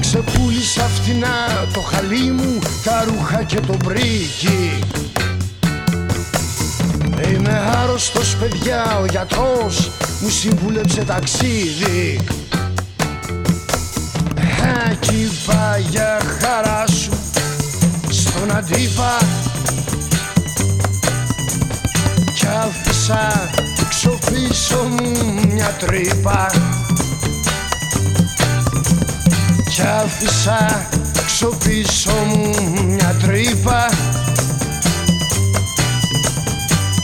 Ξεπούλησα φτηνά το χαλί μου, τα ρούχα και το μπρίκι. Είμαι άρρωστος παιδιά, ο γιατρός μου συμβούλεψε ταξίδι. Χάκι για χαρά σου στον αντίπα. Κι άφησα ξοφίσω μου μια τρύπα. Κι άφησα έξω πίσω μου μια τρύπα.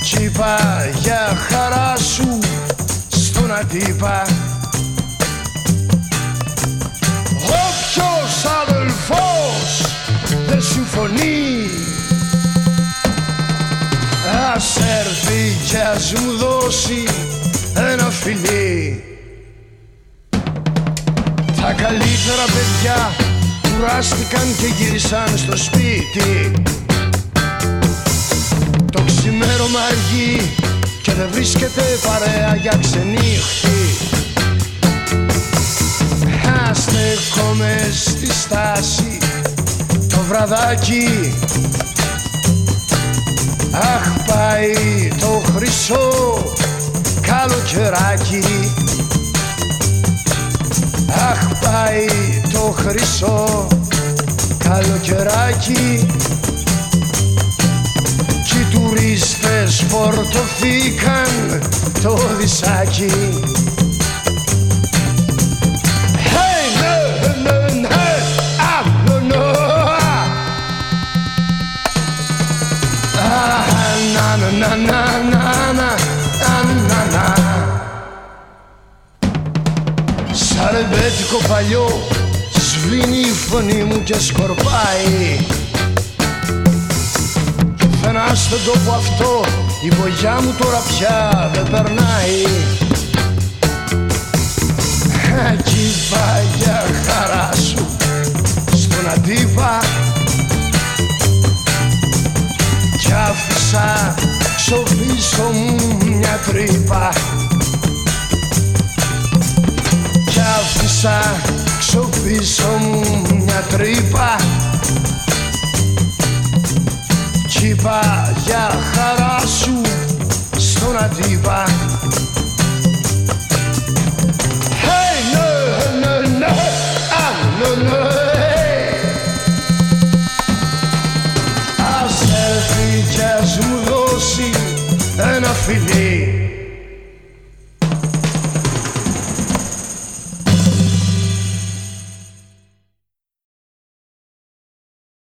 Κι είπα για χαρά σου στον αντίπα. Όποιος αδελφός δεν συμφωνεί Ας έρθει κι ας μου δώσει ένα φιλί Τα καλύτερα παιδιά κουράστηκαν και γύρισαν στο σπίτι. Το ξημέρωμα αργεί και δεν βρίσκεται παρέα για ξενύχτη. Αστεκόμαι στη στάση το βραδάκι. Αχ πάει το χρυσό καλοκαιράκι Αχ πάει το χρυσό καλοκαιράκι. Κι οι τουρίστες φορτωθήκαν το δισάκι. Hey, no, no, Σαν ρεμπέτικο παλιό σβήνει η φωνή μου και σκορπάει. Πουθενά στον τόπο αυτό η βογιά μου τώρα πια δεν περνάει. Εκεί πάει για χαρά σου στον αντίπα. Κι άφησα στο πίσω μου μια τρύπα άφησα στο πίσω μου μια τρύπα. Κι είπα για χαρά σου στον αντίπα. Hey, no, no, no, ah, no, no, hey. Ας έρθει κι ας μου δώσει ένα φιλί